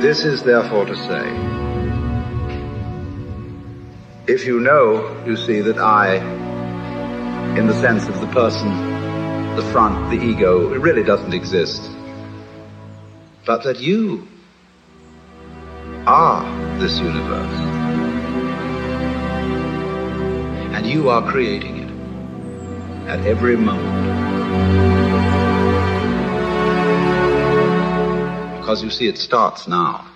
This is therefore to say, if you know, you see, that I, in the sense of the person, the front, the ego, it really doesn't exist, but that you are this universe, and you are creating it at every moment. Because you see, it starts now.